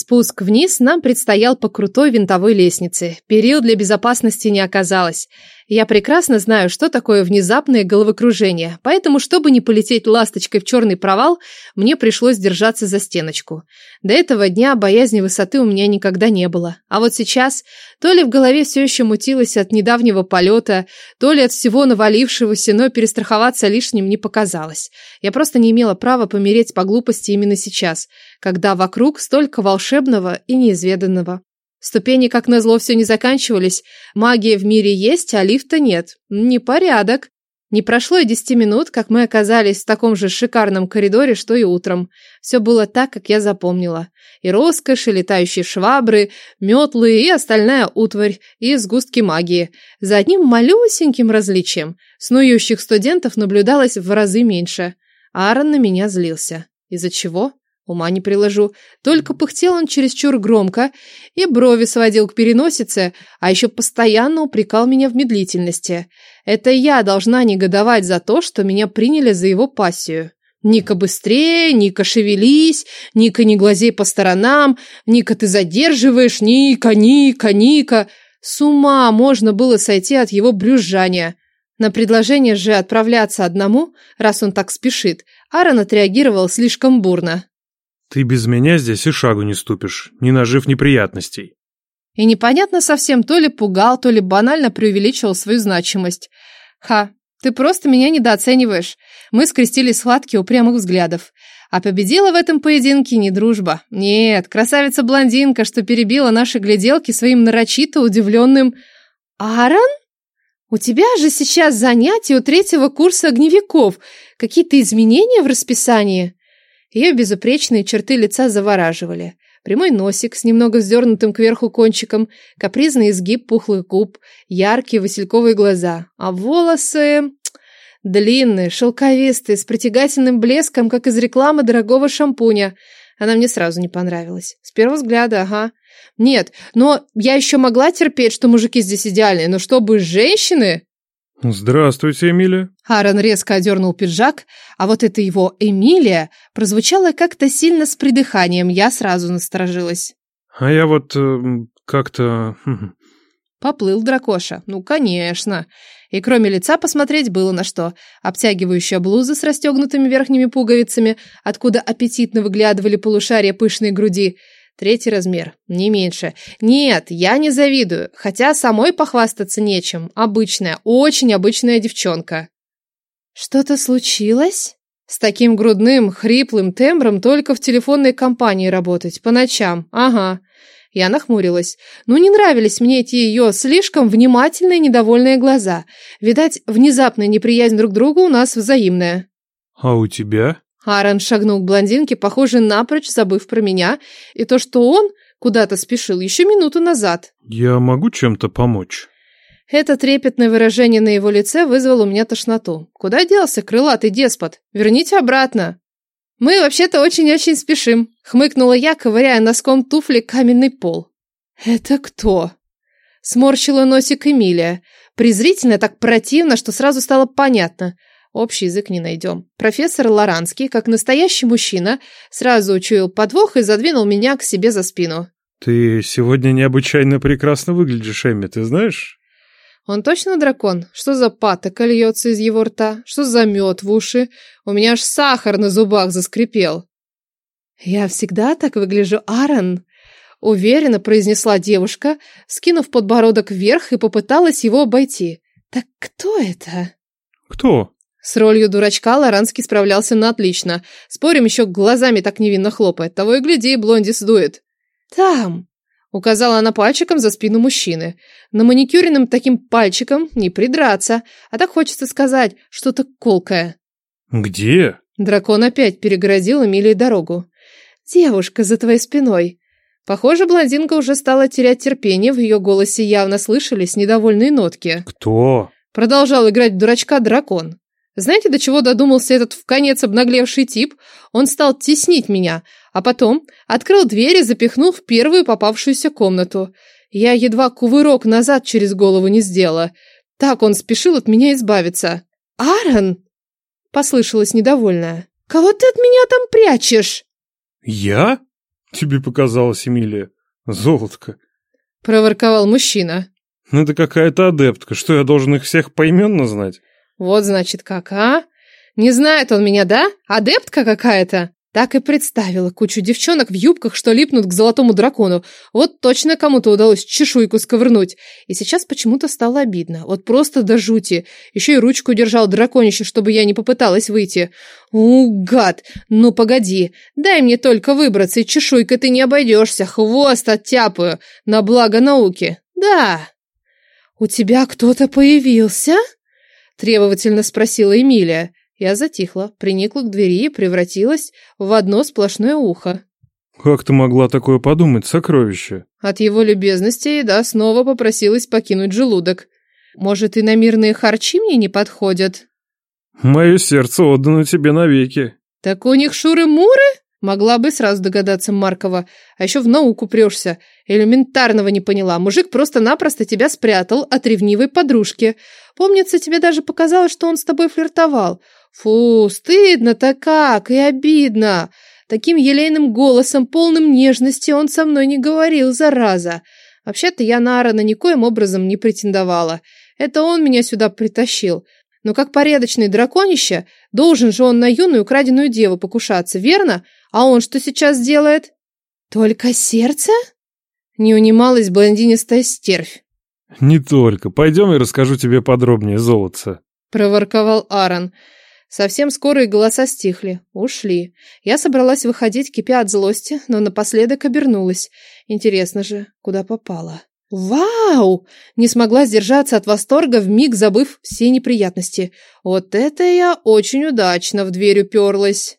Спуск вниз нам предстоял по крутой винтовой лестнице. Перил для безопасности не оказалось. Я прекрасно знаю, что такое внезапное головокружение, поэтому, чтобы не полететь ласточкой в черный провал, мне пришлось держаться за стеночку. До этого дня боязни высоты у меня никогда не было. А вот сейчас то ли в голове все еще мутилось от недавнего полета, то ли от всего навалившегося, но перестраховаться лишним не показалось. Я просто не имела права помереть по глупости именно сейчас, когда вокруг столько волшебного и неизведанного. Ступени, как назло, все не заканчивались. Магия в мире есть, а лифта нет. Непорядок. Не прошло и десяти минут, как мы оказались в таком же шикарном коридоре, что и утром. Все было так, как я запомнила. И роскошь, и летающие швабры, метлы, и остальная утварь, и сгустки магии. За одним малюсеньким различием. Снующих студентов наблюдалось в разы меньше. Аарон на меня злился. Из-за чего? Ума не приложу. Только пыхтел он чересчур громко и брови сводил к переносице, а еще постоянно упрекал меня в медлительности. Это я должна негодовать за то, что меня приняли за его пассию. Ника быстрее, Ника шевелись, Ника не глазей по сторонам, Ника ты задерживаешь, Ника, Ника, Ника. С ума можно было сойти от его брюзжания. На предложение же отправляться одному, раз он так спешит, Аарон отреагировал слишком бурно. Ты без меня здесь и шагу не ступишь, не нажив неприятностей. И непонятно совсем, то ли пугал, то ли банально преувеличивал свою значимость. Ха, ты просто меня недооцениваешь. Мы скрестили схватки упрямых взглядов. А победила в этом поединке не дружба. Нет, красавица-блондинка, что перебила наши гляделки своим нарочито удивленным... Аарон? У тебя же сейчас занятия у третьего курса огневиков. Какие-то изменения в расписании? Ее безупречные черты лица завораживали. Прямой носик с немного вздернутым кверху кончиком, капризный изгиб пухлых губ, яркие васильковые глаза. А волосы... Длинные, шелковистые, с притягательным блеском, как из рекламы дорогого шампуня. Она мне сразу не понравилась. С первого взгляда, ага. Нет, но я еще могла терпеть, что мужики здесь идеальные, но чтобы женщины... «Здравствуйте, Эмилия». Аарон резко одернул пиджак, а вот это его «Эмилия» прозвучало как-то сильно с придыханием, я сразу насторожилась. «А я вот э, как-то...» Поплыл дракоша. Ну, конечно. И кроме лица посмотреть было на что. Обтягивающая блуза с расстегнутыми верхними пуговицами, откуда аппетитно выглядывали полушария пышной груди – Третий размер, не меньше. Нет, я не завидую, хотя самой похвастаться нечем. Обычная, очень обычная девчонка. Что-то случилось? С таким грудным, хриплым тембром только в телефонной компании работать, по ночам. Ага. Я нахмурилась. Ну, не нравились мне эти ее слишком внимательные, недовольные глаза. Видать, внезапная неприязнь друг к другу у нас взаимная. А у тебя? Аарон шагнул к блондинке, похоже, напрочь забыв про меня, и то, что он куда-то спешил еще минуту назад. «Я могу чем-то помочь?» Это трепетное выражение на его лице вызвало у меня тошноту. «Куда делся крылатый деспот? Верните обратно!» «Мы вообще-то очень-очень спешим», — хмыкнула я, ковыряя носком туфли каменный пол. «Это кто?» Сморщила носик Эмилия. Презрительно, так противно, что сразу стало понятно. Общий язык не найдем. Профессор Лоранский, как настоящий мужчина, сразу учуял подвох и задвинул меня к себе за спину. «Ты сегодня необычайно прекрасно выглядишь, Эмми, ты знаешь?» «Он точно дракон? Что за патока льется из его рта? Что за мед в уши? У меня аж сахар на зубах заскрипел». «Я всегда так выгляжу, Аарон», — уверенно произнесла девушка, скинув подбородок вверх и попыталась его обойти. «Так кто это?» «Кто?» С ролью дурачка Лоранский справлялся на отлично. Спорим, еще глазами так невинно хлопает. Того и гляди, блонди сдует. «Там!» — указала она пальчиком за спину мужчины. На маникюренным таким пальчиком не придраться, а так хочется сказать что-то колкое. «Где?» Дракон опять перегородил Эмилии дорогу. «Девушка за твоей спиной». Похоже, блондинка уже стала терять терпение, в ее голосе явно слышались недовольные нотки. «Кто?» Продолжал играть в дурачка дракон. Знаете, до чего додумался этот в конец обнаглевший тип? Он стал теснить меня, а потом открыл дверь и запихнул в первую попавшуюся комнату. Я едва кувырок назад через голову не сделала. Так он спешил от меня избавиться. «Аарон!» — послышалось недовольное. «Кого ты от меня там прячешь?» «Я?» Тебе показалось, Эмилия. Золотко. Проворковал мужчина. Ну это какая-то адептка. Что, я должен их всех поименно знать? Вот значит как, а? Не знает он меня, да? Адептка какая-то? Так и представила кучу девчонок в юбках, что липнут к золотому дракону. Вот точно кому-то удалось чешуйку сковырнуть. И сейчас почему-то стало обидно. Вот просто до жути. Еще и ручку держал драконище, чтобы я не попыталась выйти. У, гад! Ну, погоди. Дай мне только выбраться, и чешуйкой ты не обойдешься. Хвост оттяпаю. На благо науки. Да. «У тебя кто-то появился?» Требовательно спросила Эмилия. Я затихла, приникла к двери и превратилась в одно сплошное ухо. Как ты могла такое подумать, сокровище? От его любезности еда снова попросилась покинуть желудок. Может, и на мирные харчи мне не подходят? Мое сердце отдано тебе навеки. Так у них шуры-муры? Могла бы сразу догадаться Маркова. А еще в науку прешься. Элементарного не поняла. Мужик просто-напросто тебя спрятал от ревнивой подружки. Помнится, тебе даже показалось, что он с тобой флиртовал. Фу, стыдно-то как и обидно. Таким елейным голосом, полным нежности, он со мной не говорил, зараза. Вообще-то я на Аарона никоим образом не претендовала. Это он меня сюда притащил. Но как порядочный драконище, должен же он на юную украденную деву покушаться, верно? А он что сейчас делает? Только сердце? Не унималась блондинистая стервь. Не только. Пойдем и расскажу тебе подробнее, золотце. Проворковал Аарон. Совсем скоро и голоса стихли. Ушли. Я собралась выходить, кипя от злости, но напоследок обернулась. Интересно же, куда попала. «Вау!» Не смогла сдержаться от восторга, вмиг забыв все неприятности. «Вот это я очень удачно в дверь уперлась!»